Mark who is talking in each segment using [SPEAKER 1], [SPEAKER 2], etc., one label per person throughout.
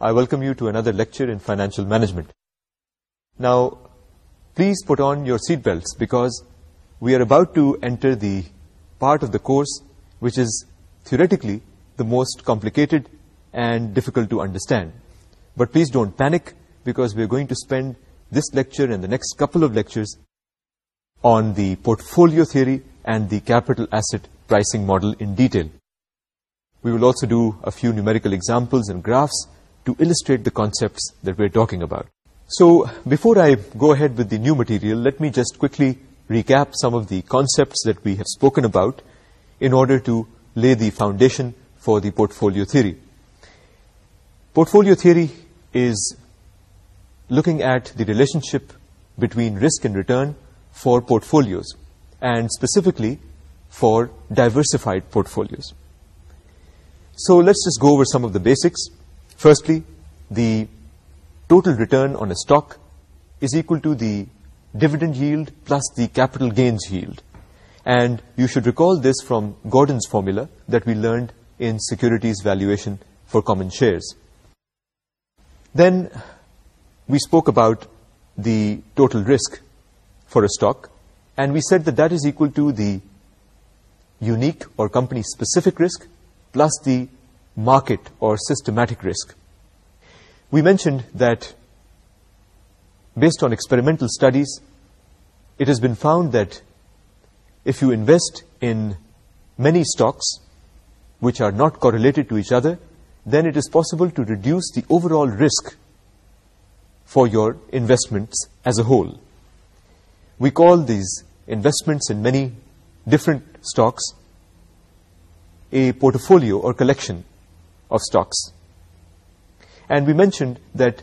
[SPEAKER 1] I welcome you to another lecture in financial management. Now, please put on your seatbelts because we are about to enter the part of the course which is theoretically the most complicated and difficult to understand. But please don't panic because we are going to spend this lecture and the next couple of lectures on the portfolio theory and the capital asset pricing model in detail. We will also do a few numerical examples and graphs to illustrate the concepts that we're talking about. So before I go ahead with the new material, let me just quickly recap some of the concepts that we have spoken about in order to lay the foundation for the portfolio theory. Portfolio theory is looking at the relationship between risk and return for portfolios and specifically for diversified portfolios. So let's just go over some of the basics firstly the total return on a stock is equal to the dividend yield plus the capital gains yield. And you should recall this from Gordon's formula that we learned in securities valuation for common shares. Then we spoke about the total risk for a stock and we said that that is equal to the unique or company specific risk plus the market or systematic risk. We mentioned that based on experimental studies, it has been found that if you invest in many stocks which are not correlated to each other, then it is possible to reduce the overall risk for your investments as a whole. We call these investments in many different stocks a portfolio or collection of stocks. And we mentioned that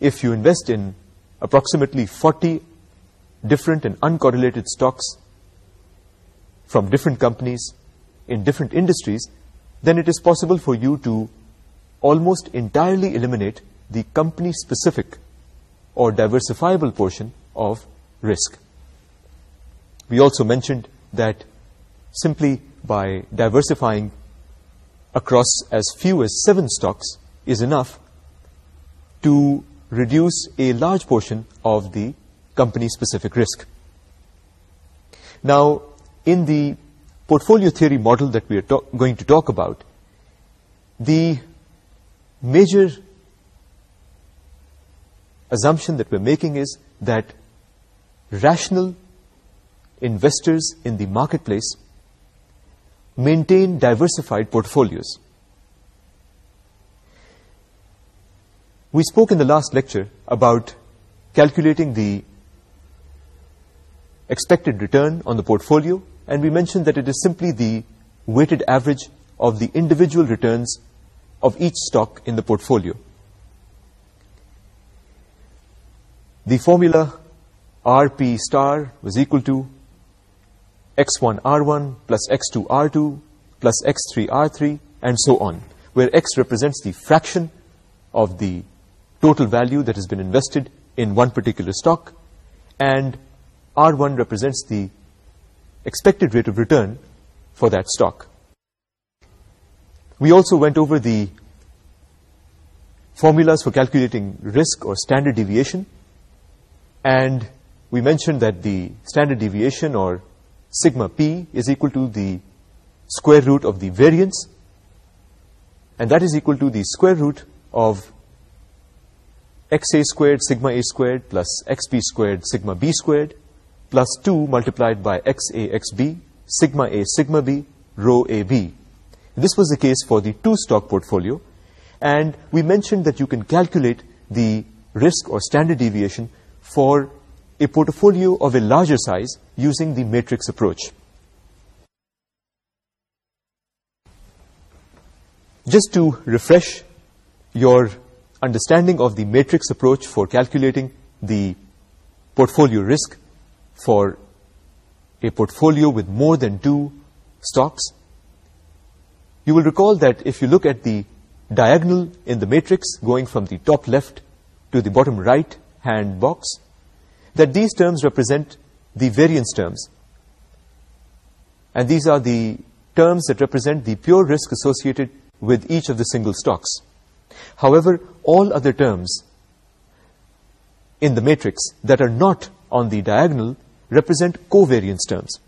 [SPEAKER 1] if you invest in approximately 40 different and uncorrelated stocks from different companies in different industries, then it is possible for you to almost entirely eliminate the company-specific or diversifiable portion of risk. We also mentioned that simply by diversifying across as few as seven stocks is enough to reduce a large portion of the company-specific risk. Now, in the portfolio theory model that we are going to talk about, the major assumption that we're making is that rational investors in the marketplace maintain diversified portfolios. We spoke in the last lecture about calculating the expected return on the portfolio and we mentioned that it is simply the weighted average of the individual returns of each stock in the portfolio. The formula RP star was equal to x1r1 plus x2r2 plus x3r3 and so on, where x represents the fraction of the total value that has been invested in one particular stock and r1 represents the expected rate of return for that stock. We also went over the formulas for calculating risk or standard deviation and we mentioned that the standard deviation or sigma p is equal to the square root of the variance and that is equal to the square root of xa squared sigma a squared plus xb squared sigma b squared plus 2 multiplied by xa xb sigma a sigma b rho ab. This was the case for the two-stock portfolio and we mentioned that you can calculate the risk or standard deviation for a portfolio of a larger size using the matrix approach. Just to refresh your understanding of the matrix approach for calculating the portfolio risk for a portfolio with more than two stocks, you will recall that if you look at the diagonal in the matrix going from the top left to the bottom right hand box, that these terms represent the variance terms. And these are the terms that represent the pure risk associated with each of the single stocks. However, all other terms in the matrix that are not on the diagonal represent covariance terms.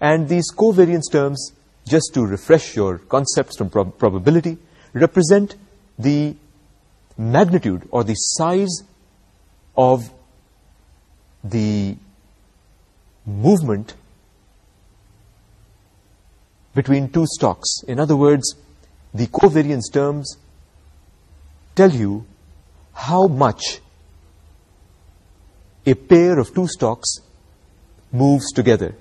[SPEAKER 1] And these covariance terms, just to refresh your concepts from probability, represent the magnitude or the size of the movement between two stocks. In other words, the covariance terms tell you how much a pair of two stocks moves together.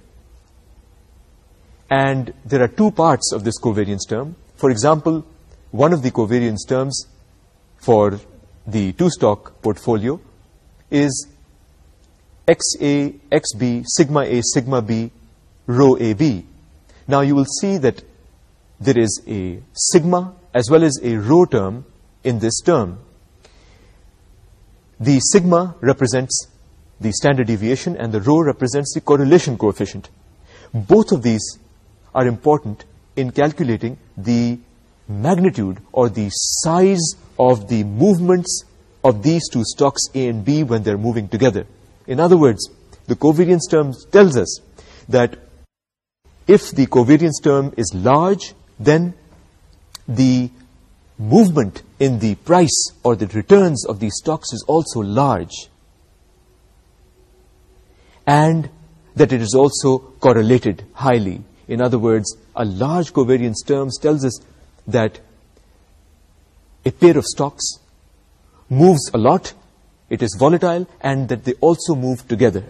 [SPEAKER 1] And there are two parts of this covariance term. For example, one of the covariance terms for the two-stock portfolio is X A X B sigma A sigma B rho A B now you will see that there is a sigma as well as a rho term in this term the sigma represents the standard deviation and the rho represents the correlation coefficient both of these are important in calculating the magnitude or the size of the movements of these two stocks A and B when they are moving together in other words, the covariance term tells us that if the covariance term is large, then the movement in the price or the returns of these stocks is also large. And that it is also correlated highly. In other words, a large covariance term tells us that a pair of stocks moves a lot it is volatile and that they also move together.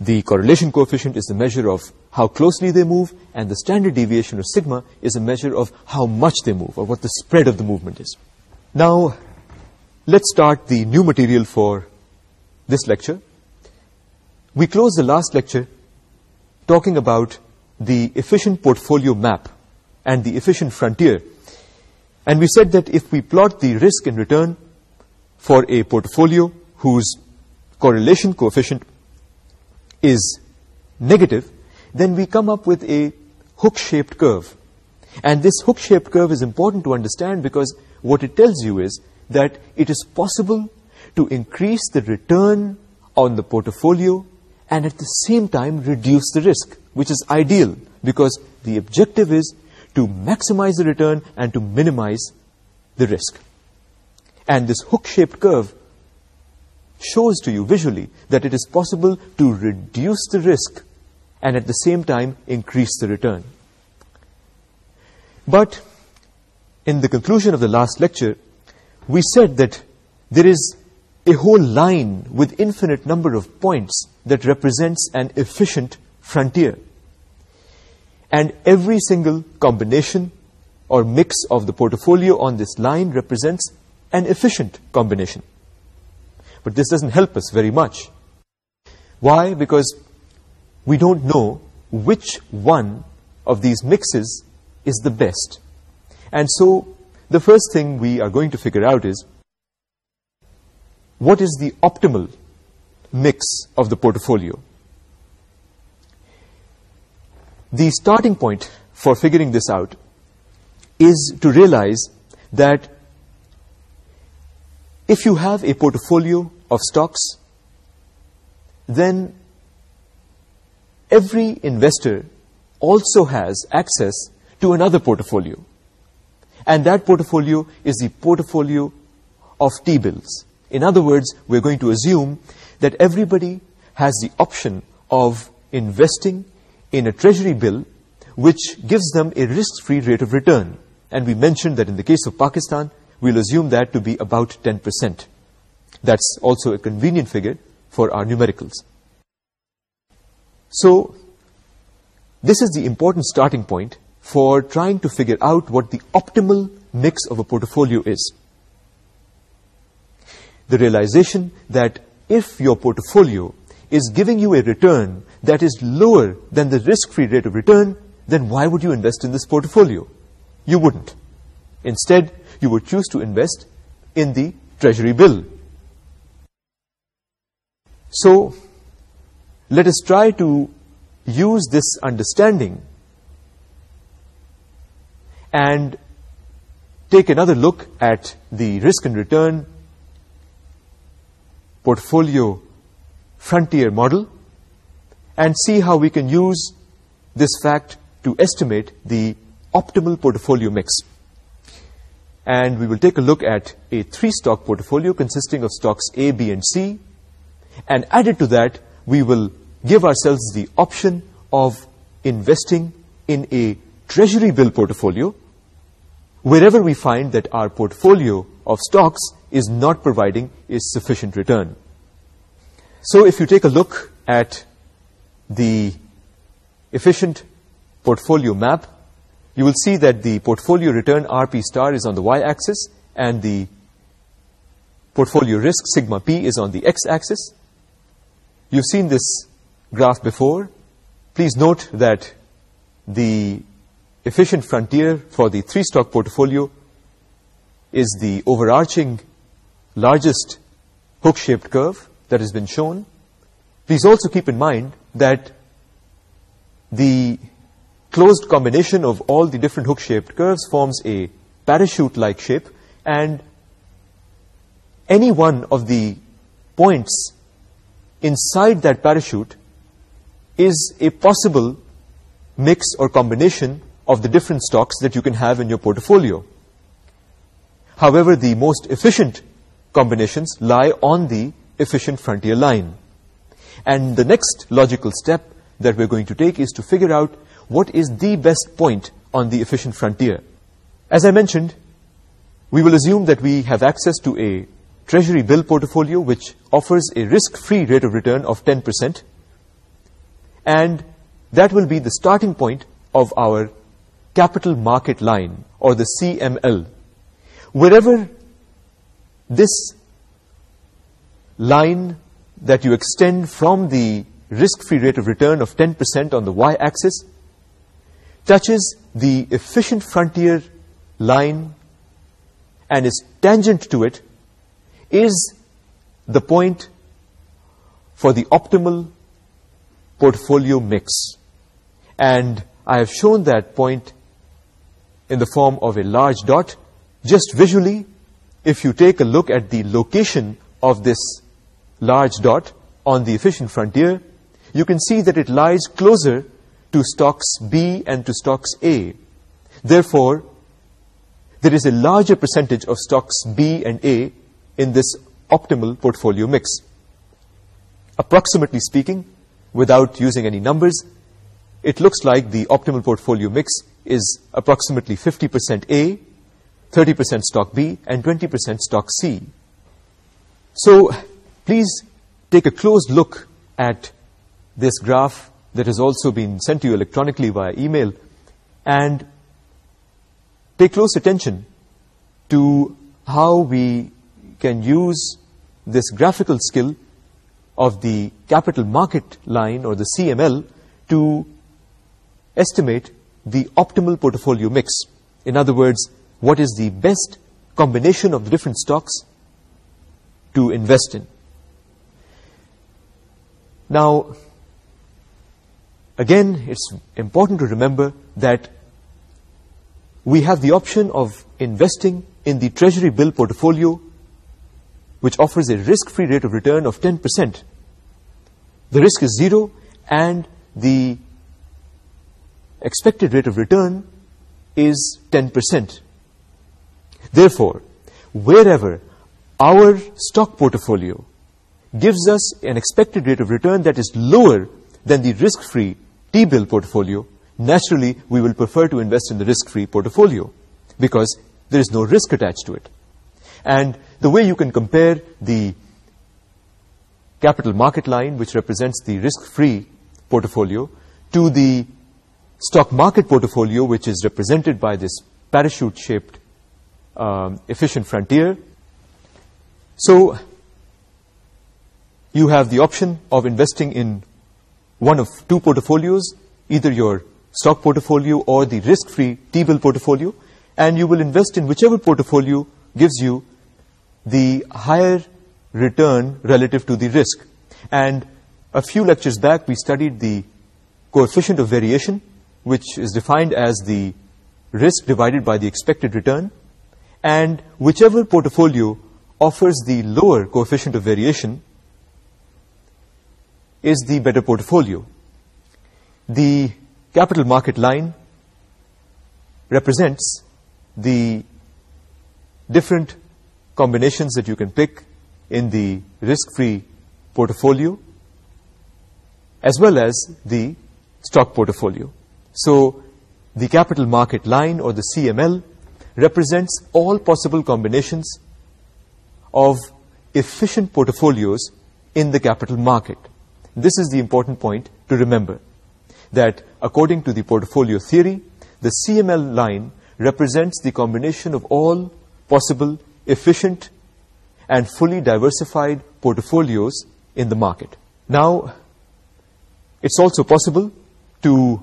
[SPEAKER 1] The correlation coefficient is the measure of how closely they move and the standard deviation or sigma is a measure of how much they move or what the spread of the movement is. Now, let's start the new material for this lecture. We closed the last lecture talking about the efficient portfolio map and the efficient frontier. And we said that if we plot the risk and return for a portfolio whose correlation coefficient is negative, then we come up with a hook-shaped curve. And this hook-shaped curve is important to understand because what it tells you is that it is possible to increase the return on the portfolio and at the same time reduce the risk, which is ideal because the objective is to maximize the return and to minimize the risk and this hook-shaped curve shows to you visually that it is possible to reduce the risk and at the same time increase the return. But in the conclusion of the last lecture, we said that there is a whole line with infinite number of points that represents an efficient frontier. And every single combination or mix of the portfolio on this line represents an efficient combination. But this doesn't help us very much. Why? Because we don't know which one of these mixes is the best. And so the first thing we are going to figure out is what is the optimal mix of the portfolio? The starting point for figuring this out is to realize that if you have a portfolio of stocks, then every investor also has access to another portfolio. And that portfolio is the portfolio of T-bills. In other words, we're going to assume that everybody has the option of investing in a treasury bill which gives them a risk-free rate of return. And we mentioned that in the case of Pakistan, we'll assume that to be about 10%. That's also a convenient figure for our numericals. So, this is the important starting point for trying to figure out what the optimal mix of a portfolio is. The realization that if your portfolio is giving you a return that is lower than the risk-free rate of return, then why would you invest in this portfolio? You wouldn't. Instead, you would choose to invest in the treasury bill. So, let us try to use this understanding and take another look at the risk and return portfolio frontier model and see how we can use this fact to estimate the optimal portfolio mix and we will take a look at a three-stock portfolio consisting of stocks A, B, and C. And added to that, we will give ourselves the option of investing in a treasury bill portfolio wherever we find that our portfolio of stocks is not providing a sufficient return. So if you take a look at the efficient portfolio map you will see that the portfolio return RP star is on the y-axis and the portfolio risk sigma P is on the x-axis. You've seen this graph before. Please note that the efficient frontier for the three-stock portfolio is the overarching largest hook-shaped curve that has been shown. Please also keep in mind that the closed combination of all the different hook-shaped curves forms a parachute-like shape, and any one of the points inside that parachute is a possible mix or combination of the different stocks that you can have in your portfolio. However, the most efficient combinations lie on the efficient frontier line. And the next logical step that we're going to take is to figure out what is the best point on the efficient frontier. As I mentioned, we will assume that we have access to a treasury bill portfolio which offers a risk-free rate of return of 10%, and that will be the starting point of our capital market line, or the CML. Wherever this line that you extend from the risk-free rate of return of 10% on the y-axis touches the efficient frontier line and is tangent to it is the point for the optimal portfolio mix. And I have shown that point in the form of a large dot. Just visually, if you take a look at the location of this large dot on the efficient frontier, you can see that it lies closer to stocks B and to stocks A. Therefore, there is a larger percentage of stocks B and A in this optimal portfolio mix. Approximately speaking, without using any numbers, it looks like the optimal portfolio mix is approximately 50% A, 30% stock B, and 20% stock C. So, please take a close look at this graph that has also been sent to you electronically via email and take close attention to how we can use this graphical skill of the capital market line or the CML to estimate the optimal portfolio mix. In other words, what is the best combination of the different stocks to invest in. Now, again it's important to remember that we have the option of investing in the treasury bill portfolio which offers a risk-free rate of return of 10%. The risk is zero and the expected rate of return is 10%. Therefore, wherever our stock portfolio gives us an expected rate of return that is lower than the risk-free rate Rebuild portfolio, naturally we will prefer to invest in the risk-free portfolio because there is no risk attached to it. And the way you can compare the capital market line, which represents the risk-free portfolio, to the stock market portfolio, which is represented by this parachute-shaped um, efficient frontier. So you have the option of investing in one of two portfolios, either your stock portfolio or the risk-free T-bill portfolio, and you will invest in whichever portfolio gives you the higher return relative to the risk. And a few lectures back, we studied the coefficient of variation, which is defined as the risk divided by the expected return, and whichever portfolio offers the lower coefficient of variation, is the better portfolio. The capital market line represents the different combinations that you can pick in the risk-free portfolio as well as the stock portfolio. So the capital market line or the CML represents all possible combinations of efficient portfolios in the capital market this is the important point to remember, that according to the portfolio theory, the CML line represents the combination of all possible, efficient, and fully diversified portfolios in the market. Now, it's also possible to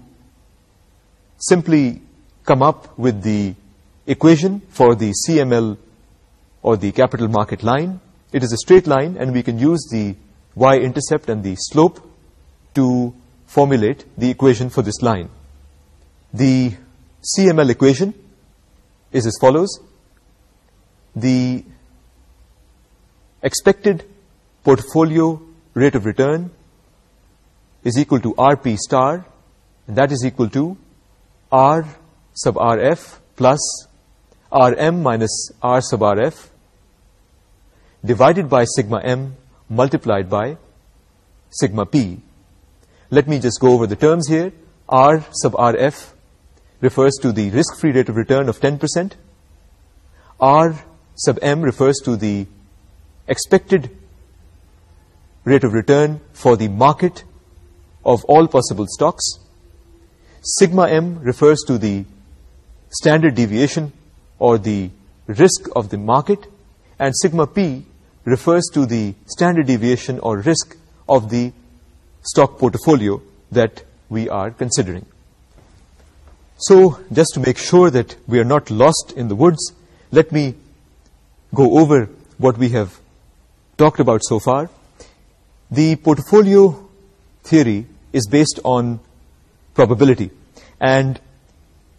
[SPEAKER 1] simply come up with the equation for the CML or the capital market line. It is a straight line, and we can use the y intercept and the slope to formulate the equation for this line. The CML equation is as follows. The expected portfolio rate of return is equal to RP star and that is equal to R sub RF plus RM minus R sub RF divided by sigma M multiplied by sigma p. Let me just go over the terms here. R sub RF refers to the risk-free rate of return of 10%. R sub M refers to the expected rate of return for the market of all possible stocks. Sigma M refers to the standard deviation or the risk of the market. And sigma P refers to the standard deviation or risk of the stock portfolio that we are considering. So, just to make sure that we are not lost in the woods, let me go over what we have talked about so far. The portfolio theory is based on probability. And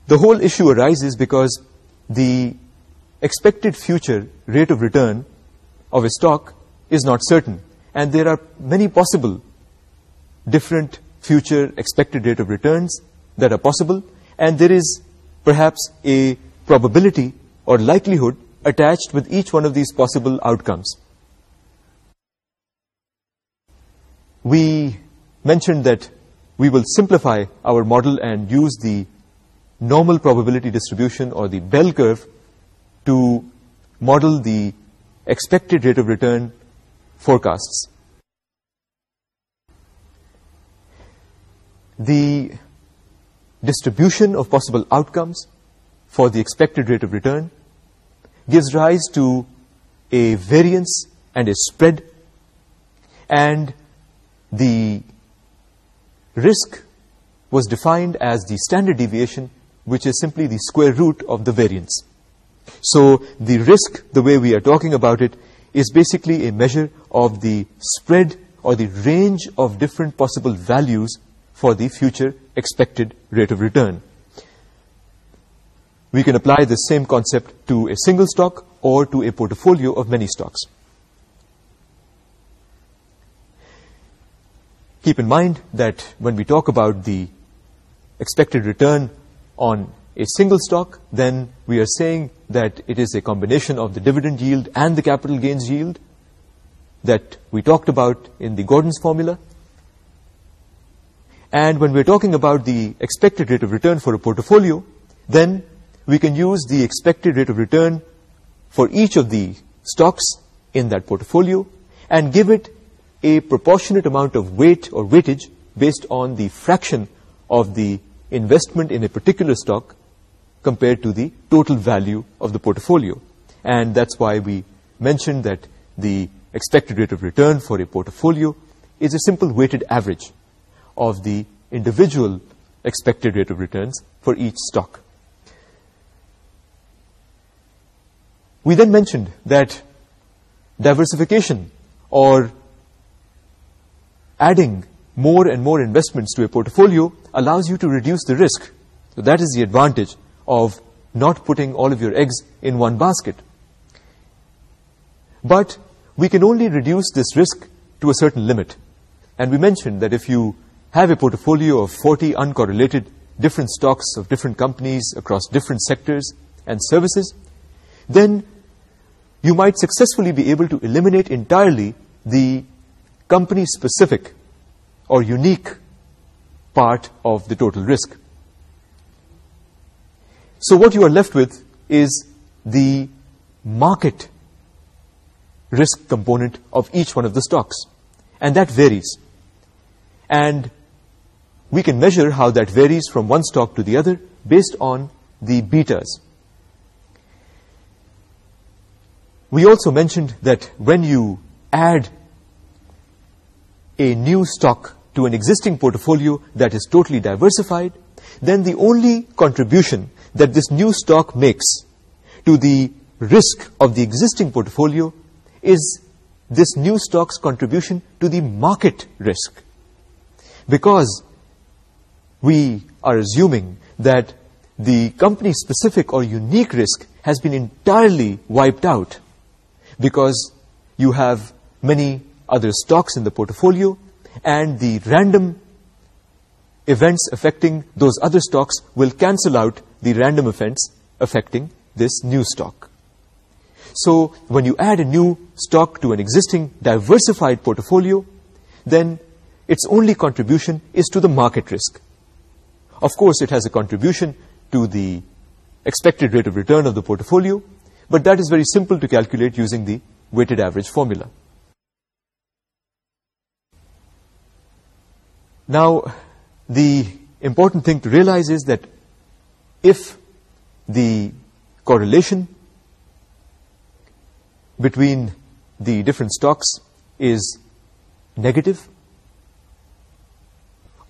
[SPEAKER 1] the whole issue arises because the expected future rate of return of a stock is not certain and there are many possible different future expected rate of returns that are possible and there is perhaps a probability or likelihood attached with each one of these possible outcomes. We mentioned that we will simplify our model and use the normal probability distribution or the bell curve to model the expected rate of return forecast the distribution of possible outcomes for the expected rate of return gives rise to a variance and a spread and the risk was defined as the standard deviation which is simply the square root of the variance so the risk, the way we are talking about it, is basically a measure of the spread or the range of different possible values for the future expected rate of return. We can apply the same concept to a single stock or to a portfolio of many stocks. Keep in mind that when we talk about the expected return on a single stock, then we are saying that it is a combination of the dividend yield and the capital gains yield that we talked about in the Gordon's formula. And when we're talking about the expected rate of return for a portfolio, then we can use the expected rate of return for each of the stocks in that portfolio and give it a proportionate amount of weight or weightage based on the fraction of the investment in a particular stock compared to the total value of the portfolio. And that's why we mentioned that the expected rate of return for a portfolio is a simple weighted average of the individual expected rate of returns for each stock. We then mentioned that diversification or adding more and more investments to a portfolio allows you to reduce the risk. So that is the advantage of not putting all of your eggs in one basket. But we can only reduce this risk to a certain limit. And we mentioned that if you have a portfolio of 40 uncorrelated different stocks of different companies across different sectors and services, then you might successfully be able to eliminate entirely the company-specific or unique part of the total risk. So what you are left with is the market risk component of each one of the stocks. And that varies. And we can measure how that varies from one stock to the other based on the betas. We also mentioned that when you add a new stock to an existing portfolio that is totally diversified, then the only contribution that this new stock makes to the risk of the existing portfolio is this new stock's contribution to the market risk. Because we are assuming that the company-specific or unique risk has been entirely wiped out because you have many other stocks in the portfolio and the random events affecting those other stocks will cancel out the random events affecting this new stock. So when you add a new stock to an existing diversified portfolio, then its only contribution is to the market risk. Of course, it has a contribution to the expected rate of return of the portfolio, but that is very simple to calculate using the weighted average formula. Now, the important thing to realize is that if the correlation between the different stocks is negative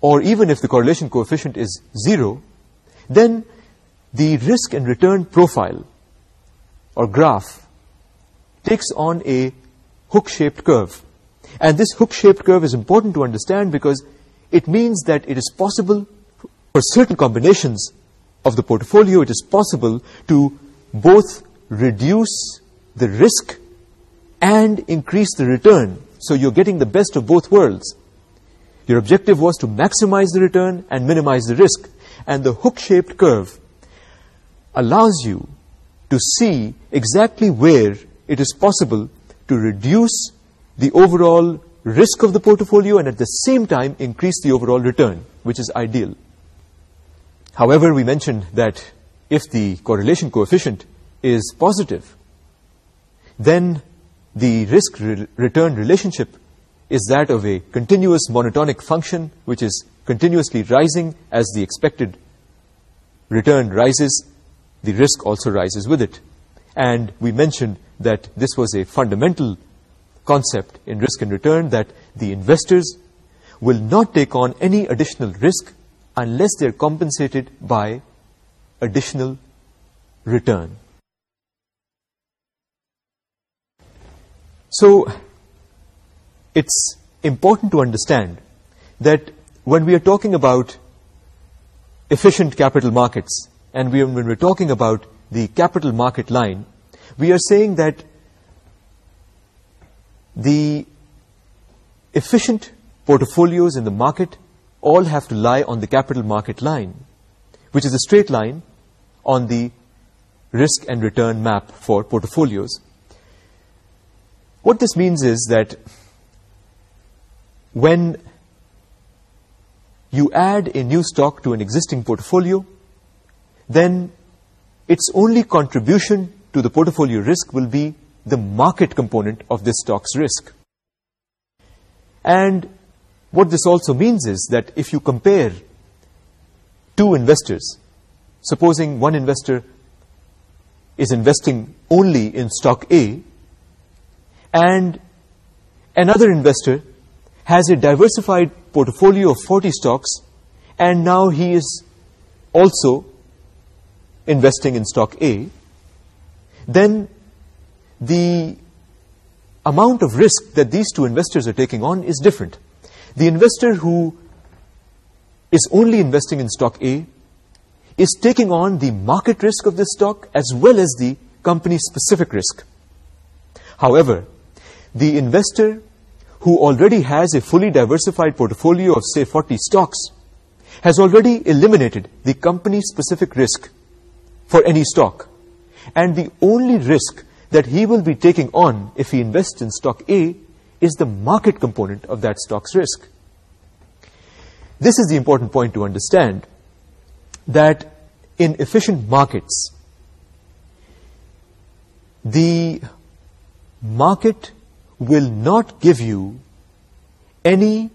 [SPEAKER 1] or even if the correlation coefficient is zero then the risk and return profile or graph takes on a hook-shaped curve. And this hook-shaped curve is important to understand because it means that it is possible for certain combinations of the portfolio, it is possible to both reduce the risk and increase the return. So you're getting the best of both worlds. Your objective was to maximize the return and minimize the risk. And the hook-shaped curve allows you to see exactly where it is possible to reduce the overall risk of the portfolio and at the same time increase the overall return, which is ideal. However, we mentioned that if the correlation coefficient is positive, then the risk-return relationship is that of a continuous monotonic function which is continuously rising as the expected return rises, the risk also rises with it. And we mentioned that this was a fundamental concept in risk and return that the investors will not take on any additional risk unless they are compensated by additional return. So, it's important to understand that when we are talking about efficient capital markets and when we're talking about the capital market line, we are saying that the efficient portfolios in the market all have to lie on the capital market line, which is a straight line on the risk and return map for portfolios. What this means is that when you add a new stock to an existing portfolio, then its only contribution to the portfolio risk will be the market component of this stock's risk. And what this also means is that if you compare two investors, supposing one investor is investing only in stock A, and another investor has a diversified portfolio of 40 stocks, and now he is also investing in stock A, then the amount of risk that these two investors are taking on is different. The investor who is only investing in stock A is taking on the market risk of this stock as well as the company-specific risk. However, the investor who already has a fully diversified portfolio of, say, 40 stocks has already eliminated the company-specific risk for any stock. And the only risk that he will be taking on if he invests in stock A is the market component of that stock's risk. This is the important point to understand that in efficient markets, the market will not give you any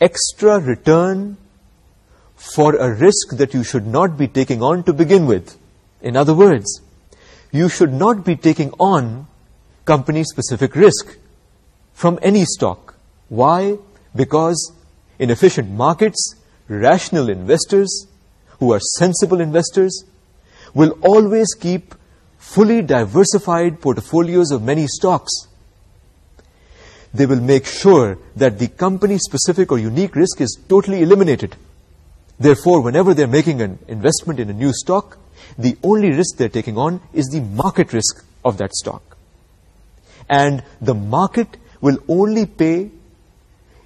[SPEAKER 1] extra return for a risk that you should not be taking on to begin with. In other words, you should not be taking on company-specific risk from any stock. Why? Because in efficient markets, rational investors who are sensible investors will always keep fully diversified portfolios of many stocks. They will make sure that the company-specific or unique risk is totally eliminated. Therefore, whenever they're making an investment in a new stock, the only risk they're taking on is the market risk of that stock. And the market will only pay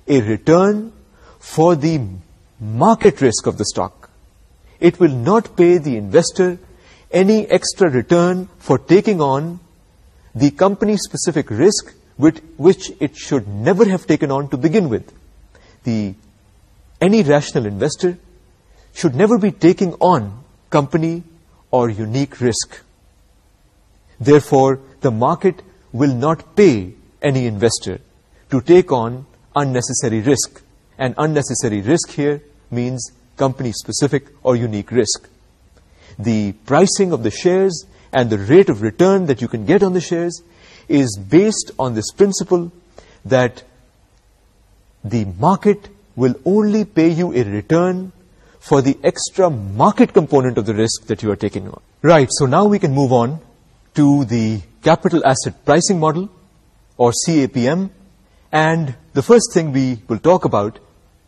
[SPEAKER 1] a return for the market risk of the stock. It will not pay the investor any extra return for taking on the company-specific risk which, it should never have taken on to begin with. The, any rational investor should never be taking on company or unique risk. Therefore, the market will not pay any investor to take on unnecessary risk. And unnecessary risk here means company-specific or unique risk. The pricing of the shares and the rate of return that you can get on the shares is based on this principle that the market will only pay you a return for the extra market component of the risk that you are taking on. Right, so now we can move on to the capital asset pricing model or CAPM and the first thing we will talk about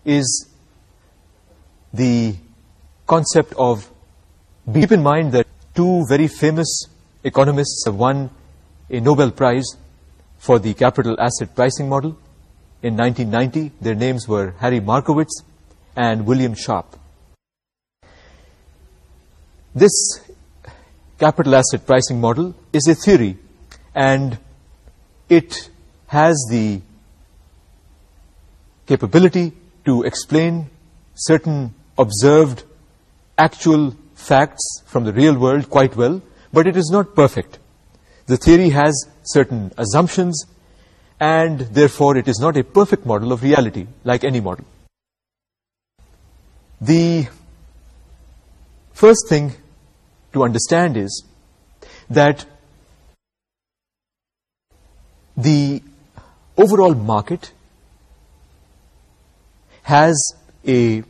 [SPEAKER 1] is the concept of keep in mind that two very famous economists have won a Nobel Prize for the capital asset pricing model in 1990. Their names were Harry Markowitz and William Sharpe this capital asset pricing model is a theory and it has the capability to explain certain observed actual facts from the real world quite well, but it is not perfect. The theory has certain assumptions and therefore it is not a perfect model of reality like any model. The first thing to understand is that the overall market has a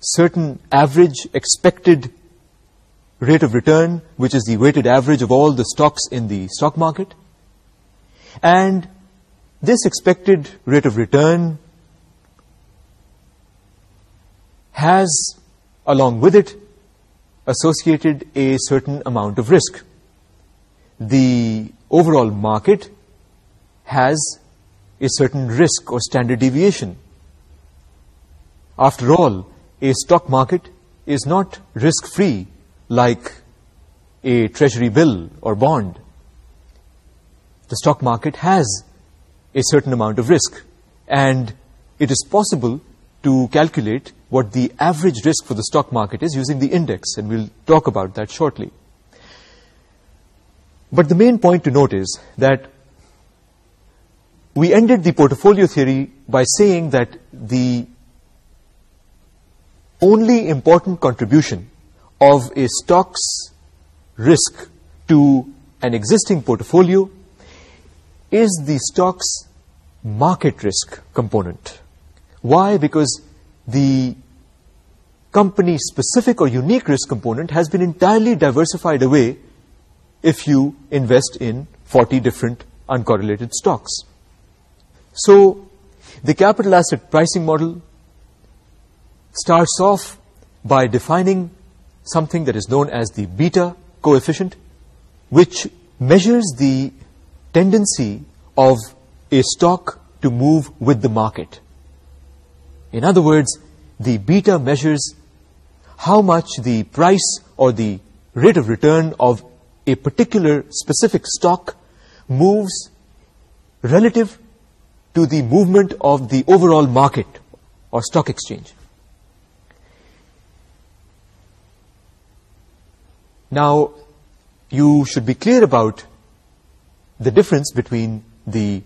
[SPEAKER 1] certain average expected rate of return, which is the weighted average of all the stocks in the stock market. And this expected rate of return has, along with it, associated a certain amount of risk. The overall market has a certain risk or standard deviation. After all, a stock market is not risk-free like a treasury bill or bond. The stock market has a certain amount of risk and it is possible to calculate what the average risk for the stock market is using the index, and we'll talk about that shortly. But the main point to note is that we ended the portfolio theory by saying that the only important contribution of a stock's risk to an existing portfolio is the stock's market risk component. Why? Because the company-specific or unique risk component has been entirely diversified away if you invest in 40 different uncorrelated stocks. So the capital asset pricing model starts off by defining something that is known as the beta coefficient, which measures the tendency of a stock to move with the market. In other words, the beta measures how much the price or the rate of return of a particular specific stock moves relative to the movement of the overall market or stock exchange. Now, you should be clear about the difference between the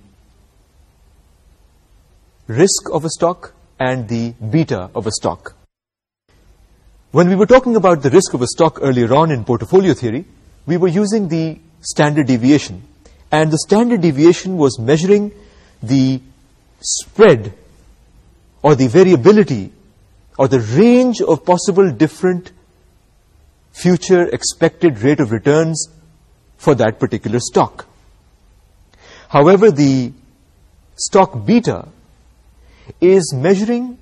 [SPEAKER 1] risk of a stock and the beta of a stock. When we were talking about the risk of a stock earlier on in portfolio theory, we were using the standard deviation. And the standard deviation was measuring the spread or the variability or the range of possible different future expected rate of returns for that particular stock. However, the stock beta is measuring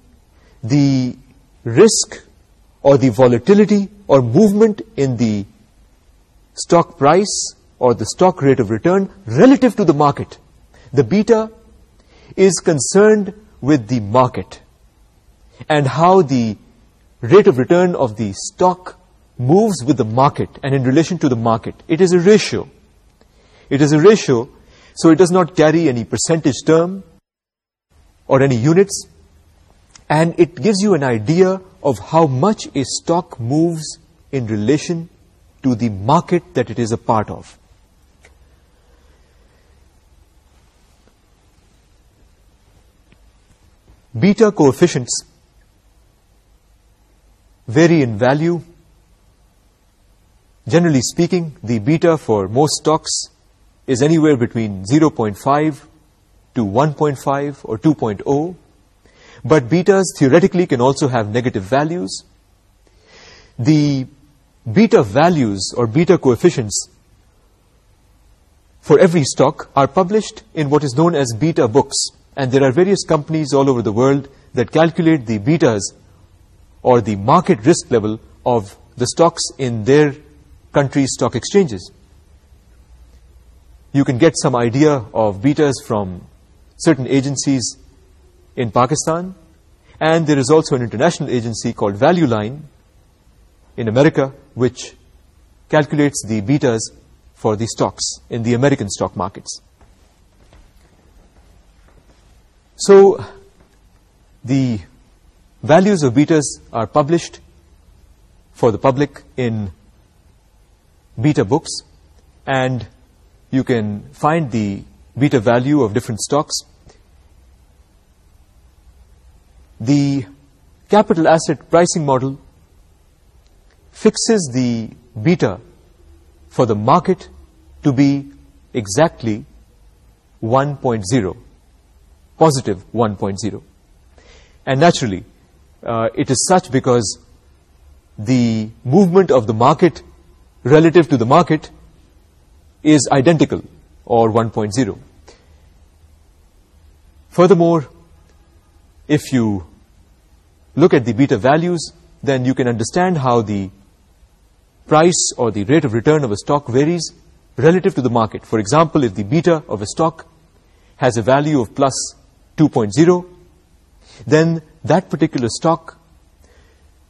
[SPEAKER 1] the risk or the volatility or movement in the stock price or the stock rate of return relative to the market. The beta is concerned with the market and how the rate of return of the stock moves with the market and in relation to the market. It is a ratio. It is a ratio, so it does not carry any percentage term or any units and it gives you an idea of how much a stock moves in relation to the market that it is a part of. Beta coefficients vary in value. Generally speaking, the beta for most stocks is anywhere between zero point five. To 1.5 or 2.0, but betas theoretically can also have negative values. The beta values or beta coefficients for every stock are published in what is known as beta books, and there are various companies all over the world that calculate the betas or the market risk level of the stocks in their country's stock exchanges. You can get some idea of betas from certain agencies in Pakistan, and there is also an international agency called Value Line in America, which calculates the betas for the stocks in the American stock markets. So, the values of betas are published for the public in beta books, and you can find the beta value of different stocks. The capital asset pricing model fixes the beta for the market to be exactly 1.0, positive 1.0. And naturally, uh, it is such because the movement of the market relative to the market is identical, or 1.0. Furthermore, if you look at the beta values, then you can understand how the price or the rate of return of a stock varies relative to the market. For example, if the beta of a stock has a value of plus 2.0, then that particular stock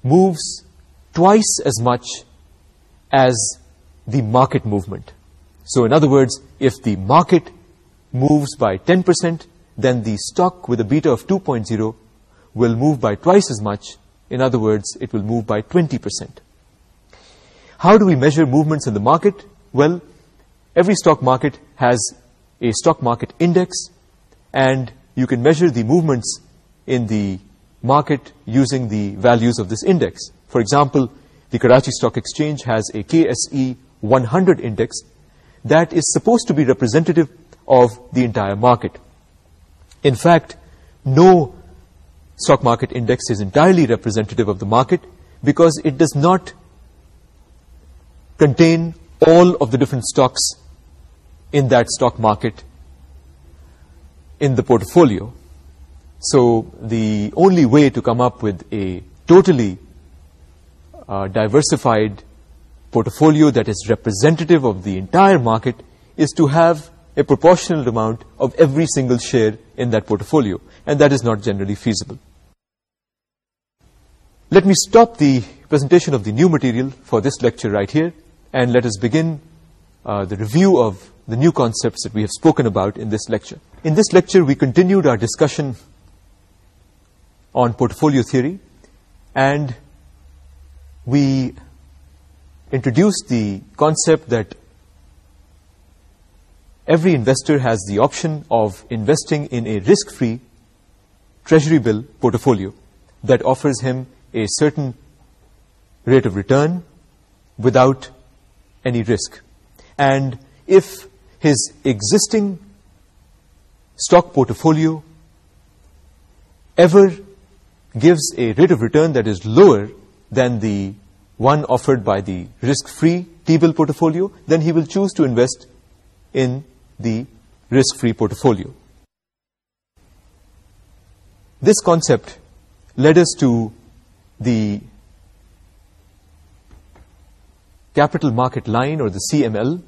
[SPEAKER 1] moves twice as much as the market movement. So in other words, if the market moves by 10 percent then the stock with a beta of 2.0 will move by twice as much. In other words, it will move by 20%. How do we measure movements in the market? Well, every stock market has a stock market index, and you can measure the movements in the market using the values of this index. For example, the Karachi Stock Exchange has a KSE 100 index that is supposed to be representative of the entire market. In fact, no stock market index is entirely representative of the market because it does not contain all of the different stocks in that stock market in the portfolio. So the only way to come up with a totally uh, diversified portfolio that is representative of the entire market is to have a proportional amount of every single share in that portfolio and that is not generally feasible. Let me stop the presentation of the new material for this lecture right here and let us begin uh, the review of the new concepts that we have spoken about in this lecture. In this lecture we continued our discussion on portfolio theory and we introduced the concept that every investor has the option of investing in a risk-free treasury bill portfolio that offers him a certain rate of return without any risk. And if his existing stock portfolio ever gives a rate of return that is lower than the one offered by the risk-free T-bill portfolio, then he will choose to invest in the risk-free portfolio. This concept led us to the capital market line or the CML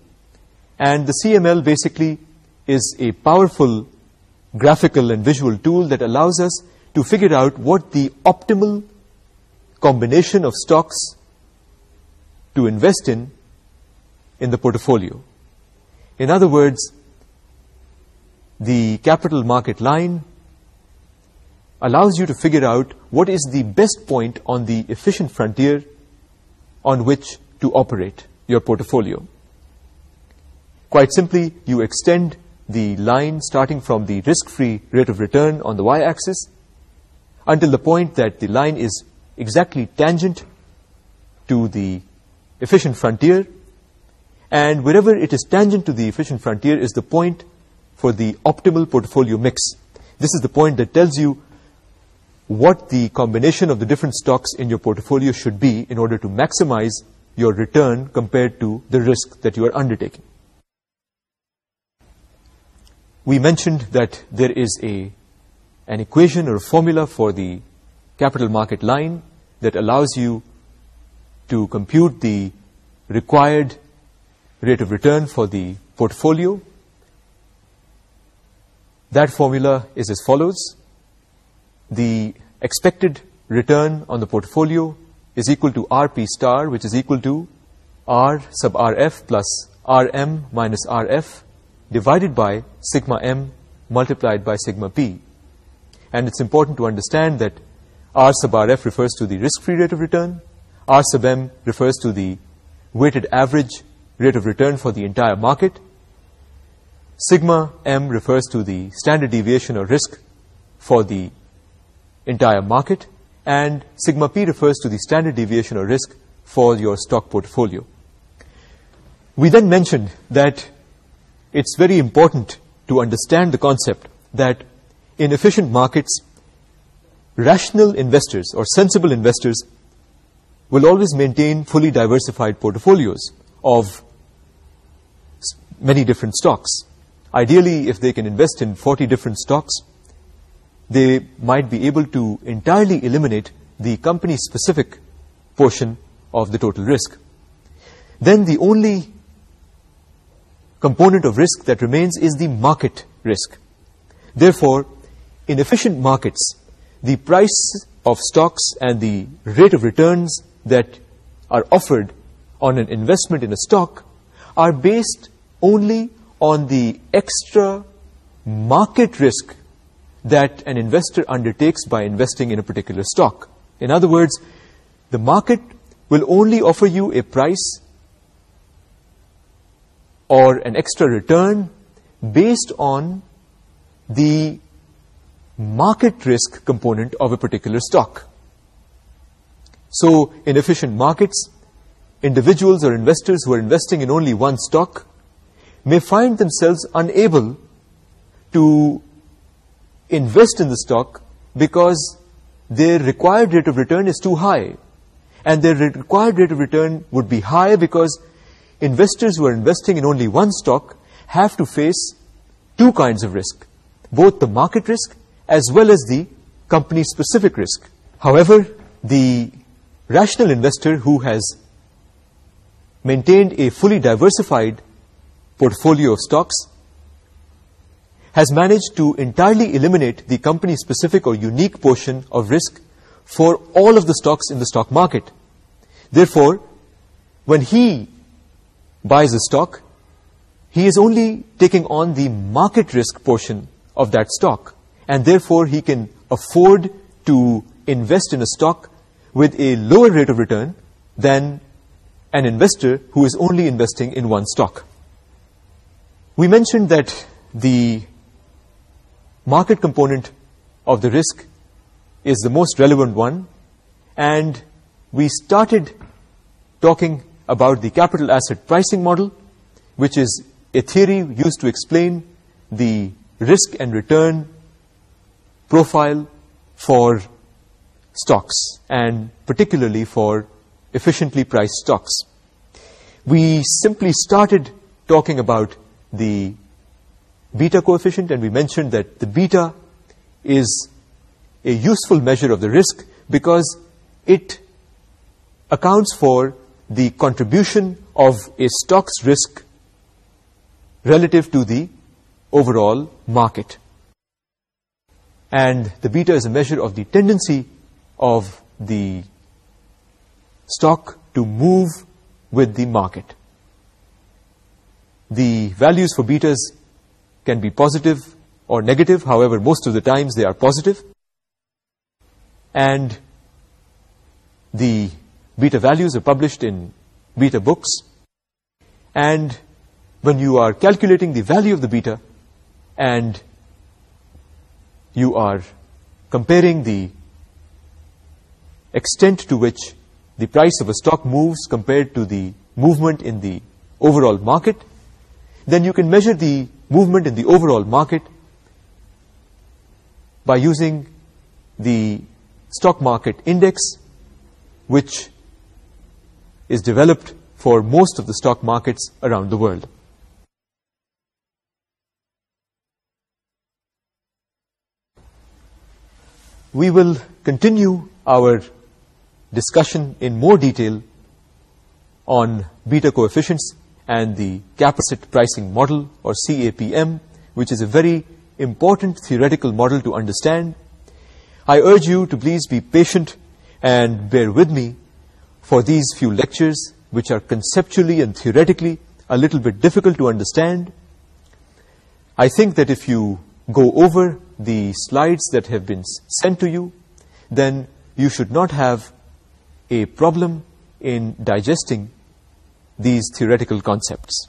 [SPEAKER 1] and the CML basically is a powerful graphical and visual tool that allows us to figure out what the optimal combination of stocks to invest in in the portfolio. In other words, the capital market line allows you to figure out what is the best point on the efficient frontier on which to operate your portfolio. Quite simply, you extend the line starting from the risk-free rate of return on the y-axis until the point that the line is exactly tangent to the efficient frontier, and wherever it is tangent to the efficient frontier is the point for the optimal portfolio mix. This is the point that tells you what the combination of the different stocks in your portfolio should be in order to maximize your return compared to the risk that you are undertaking. We mentioned that there is a an equation or a formula for the capital market line that allows you to compute the required rate of return for the portfolio that formula is as follows. The expected return on the portfolio is equal to RP star, which is equal to R sub RF plus RM minus RF divided by sigma M multiplied by sigma P. And it's important to understand that R sub RF refers to the risk-free rate of return, R sub M refers to the weighted average rate of return for the entire market, sigma m refers to the standard deviation or risk for the entire market and sigma p refers to the standard deviation or risk for your stock portfolio. We then mentioned that it's very important to understand the concept that in efficient markets, rational investors or sensible investors will always maintain fully diversified portfolios of many different stocks ideally if they can invest in 40 different stocks they might be able to entirely eliminate the company specific portion of the total risk. Then the only component of risk that remains is the market risk. Therefore in efficient markets the price of stocks and the rate of returns that are offered on an investment in a stock are based only on the extra market risk that an investor undertakes by investing in a particular stock. In other words, the market will only offer you a price or an extra return based on the market risk component of a particular stock. So, in efficient markets, individuals or investors who are investing in only one stock may find themselves unable to invest in the stock because their required rate of return is too high. And their required rate of return would be high because investors who are investing in only one stock have to face two kinds of risk, both the market risk as well as the company-specific risk. However, the rational investor who has maintained a fully diversified portfolio of stocks has managed to entirely eliminate the company specific or unique portion of risk for all of the stocks in the stock market. Therefore, when he buys a stock, he is only taking on the market risk portion of that stock and therefore he can afford to invest in a stock with a lower rate of return than an investor who is only investing in one stock we mentioned that the market component of the risk is the most relevant one and we started talking about the capital asset pricing model which is a theory used to explain the risk and return profile for stocks and particularly for efficiently priced stocks. We simply started talking about the beta coefficient and we mentioned that the beta is a useful measure of the risk because it accounts for the contribution of a stock's risk relative to the overall market. And the beta is a measure of the tendency of the stock to move with the market the values for betas can be positive or negative. However, most of the times they are positive. And the beta values are published in beta books. And when you are calculating the value of the beta and you are comparing the extent to which the price of a stock moves compared to the movement in the overall market, then you can measure the movement in the overall market by using the stock market index which is developed for most of the stock markets around the world. We will continue our discussion in more detail on beta coefficients and the capital asset pricing model or CAPM which is a very important theoretical model to understand. I urge you to please be patient and bear with me for these few lectures which are conceptually and theoretically a little bit difficult to understand. I think that if you go over the slides that have been sent to you then you should not have a problem in digesting these theoretical concepts.